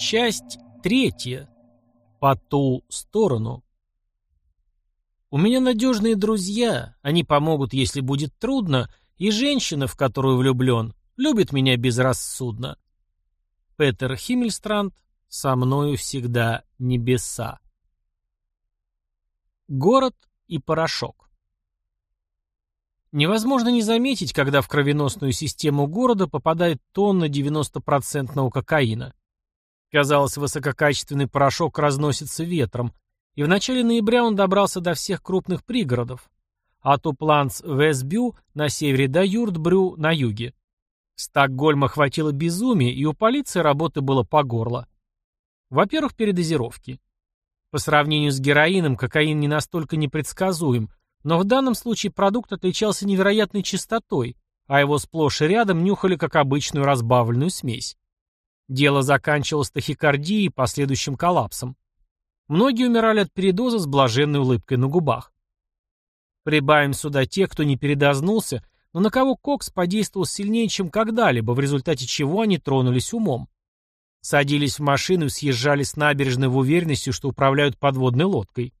Часть третья. По ту сторону. У меня надежные друзья, они помогут, если будет трудно, и женщина, в которую влюблен, любит меня безрассудно. Петер Химмельстранд, со мною всегда небеса. Город и порошок. Невозможно не заметить, когда в кровеносную систему города попадает тонна 90% кокаина. Казалось, высококачественный порошок разносится ветром, и в начале ноября он добрался до всех крупных пригородов. От Упланс Весбю на севере до Юртбрю на юге. Стокгольм охватило безумие, и у полиции работы было по горло. Во-первых, передозировки. По сравнению с героином, кокаин не настолько непредсказуем, но в данном случае продукт отличался невероятной чистотой, а его сплошь и рядом нюхали как обычную разбавленную смесь. Дело заканчивалось тахикардией и последующим коллапсом. Многие умирали от передоза с блаженной улыбкой на губах. Прибавим сюда тех, кто не передознулся, но на кого кокс подействовал сильнее, чем когда-либо, в результате чего они тронулись умом. Садились в машину и съезжали с набережной в уверенности, что управляют подводной лодкой.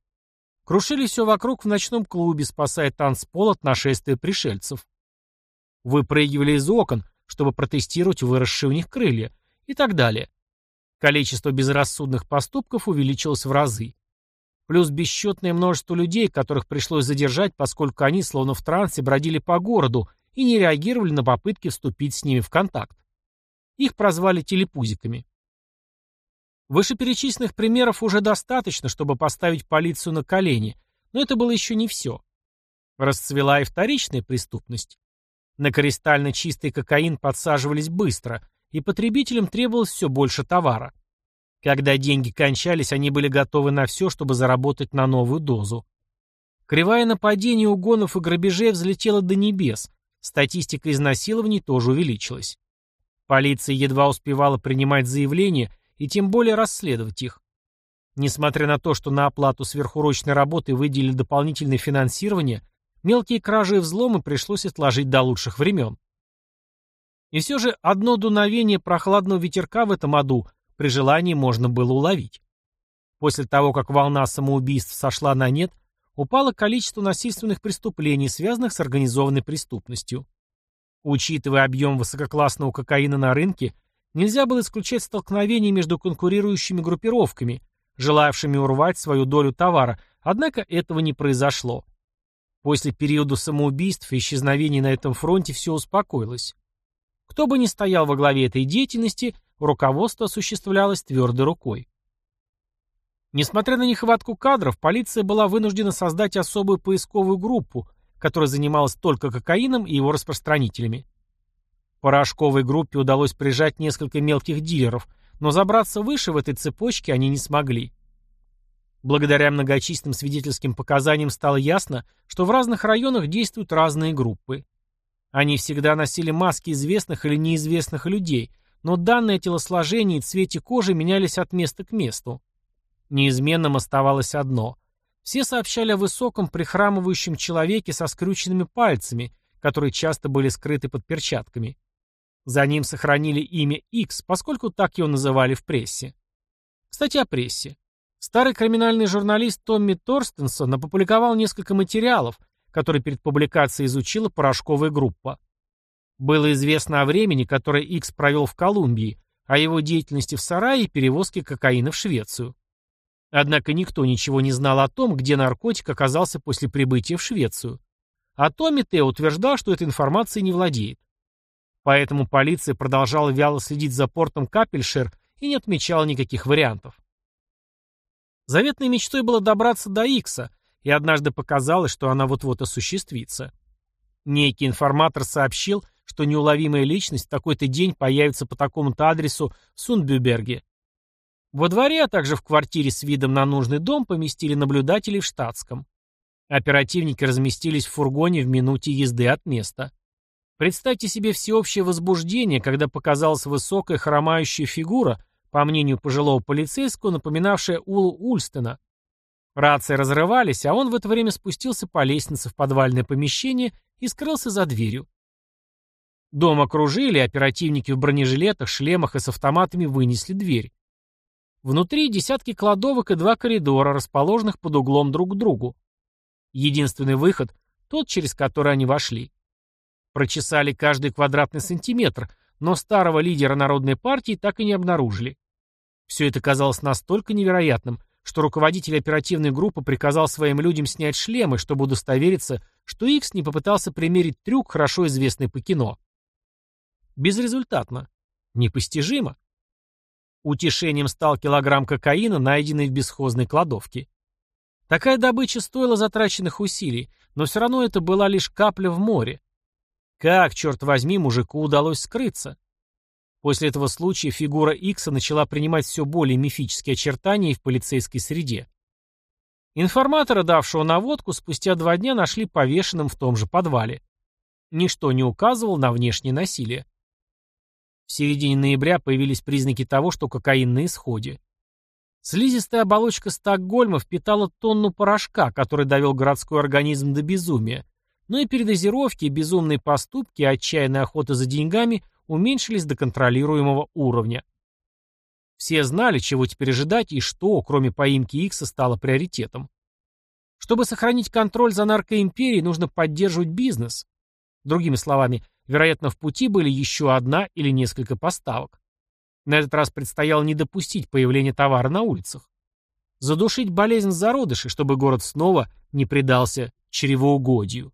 Крушили все вокруг в ночном клубе, спасая танцпол от нашествия пришельцев. Выпрыгивали из окон, чтобы протестировать выросшие у них крылья, и так далее. Количество безрассудных поступков увеличилось в разы. Плюс бесчетное множество людей, которых пришлось задержать, поскольку они, словно в трансе, бродили по городу и не реагировали на попытки вступить с ними в контакт. Их прозвали телепузиками. Вышеперечисленных примеров уже достаточно, чтобы поставить полицию на колени, но это было еще не все. Расцвела и вторичная преступность. На кристально чистый кокаин подсаживались быстро, и потребителям требовалось все больше товара. Когда деньги кончались, они были готовы на все, чтобы заработать на новую дозу. Кривая нападений, угонов и грабежей взлетела до небес, статистика изнасилований тоже увеличилась. Полиция едва успевала принимать заявления и тем более расследовать их. Несмотря на то, что на оплату сверхурочной работы выделили дополнительное финансирование, мелкие кражи и взломы пришлось отложить до лучших времен. И все же одно дуновение прохладного ветерка в этом аду при желании можно было уловить. После того, как волна самоубийств сошла на нет, упало количество насильственных преступлений, связанных с организованной преступностью. Учитывая объем высококлассного кокаина на рынке, нельзя было исключать столкновения между конкурирующими группировками, желавшими урвать свою долю товара, однако этого не произошло. После периода самоубийств и исчезновений на этом фронте все успокоилось. Кто бы ни стоял во главе этой деятельности, руководство осуществлялось твердой рукой. Несмотря на нехватку кадров, полиция была вынуждена создать особую поисковую группу, которая занималась только кокаином и его распространителями. Порошковой группе удалось прижать несколько мелких дилеров, но забраться выше в этой цепочке они не смогли. Благодаря многочисленным свидетельским показаниям стало ясно, что в разных районах действуют разные группы. Они всегда носили маски известных или неизвестных людей, но данные телосложения и цвете кожи менялись от места к месту. Неизменным оставалось одно. Все сообщали о высоком прихрамывающем человеке со скрюченными пальцами, которые часто были скрыты под перчатками. За ним сохранили имя X, поскольку так его называли в прессе. Кстати, о прессе. Старый криминальный журналист Томми Торстенсон опубликовал несколько материалов, которые перед публикацией изучила порошковая группа. Было известно о времени, которое X провел в Колумбии, о его деятельности в сарае и перевозке кокаина в Швецию. Однако никто ничего не знал о том, где наркотик оказался после прибытия в Швецию. А Томми Те утверждал, что этой информацией не владеет. Поэтому полиция продолжала вяло следить за портом Капельшер и не отмечала никаких вариантов. Заветной мечтой было добраться до Икса, и однажды показалось, что она вот-вот осуществится. Некий информатор сообщил, что неуловимая личность в такой-то день появится по такому-то адресу в Сундбюберге. Во дворе, а также в квартире с видом на нужный дом поместили наблюдателей в штатском. Оперативники разместились в фургоне в минуте езды от места. Представьте себе всеобщее возбуждение, когда показалась высокая хромающая фигура, по мнению пожилого полицейского, напоминавшая Улу Ульстена. Рации разрывались, а он в это время спустился по лестнице в подвальное помещение и скрылся за дверью. Дом окружили, оперативники в бронежилетах, шлемах и с автоматами вынесли дверь. Внутри десятки кладовок и два коридора, расположенных под углом друг к другу. Единственный выход – тот, через который они вошли. Прочесали каждый квадратный сантиметр, но старого лидера Народной партии так и не обнаружили. Все это казалось настолько невероятным, что руководитель оперативной группы приказал своим людям снять шлемы, чтобы удостовериться, что Икс не попытался примерить трюк, хорошо известный по кино. Безрезультатно. Непостижимо. Утешением стал килограмм кокаина, найденный в бесхозной кладовке. Такая добыча стоила затраченных усилий, но все равно это была лишь капля в море. Как, черт возьми, мужику удалось скрыться? После этого случая фигура Икса начала принимать все более мифические очертания и в полицейской среде. Информатора, давшего наводку, спустя два дня нашли повешенным в том же подвале. Ничто не указывало на внешнее насилие. В середине ноября появились признаки того, что кокаин на исходе. Слизистая оболочка Стокгольма впитала тонну порошка, который довел городской организм до безумия. Но и передозировки, безумные поступки, отчаянная охота за деньгами уменьшились до контролируемого уровня. Все знали, чего теперь ожидать и что, кроме поимки Икса, стало приоритетом. Чтобы сохранить контроль за наркоимперией, нужно поддерживать бизнес. Другими словами, Вероятно, в пути были еще одна или несколько поставок. На этот раз предстояло не допустить появления товара на улицах. Задушить болезнь зародышей, чтобы город снова не предался чревоугодию.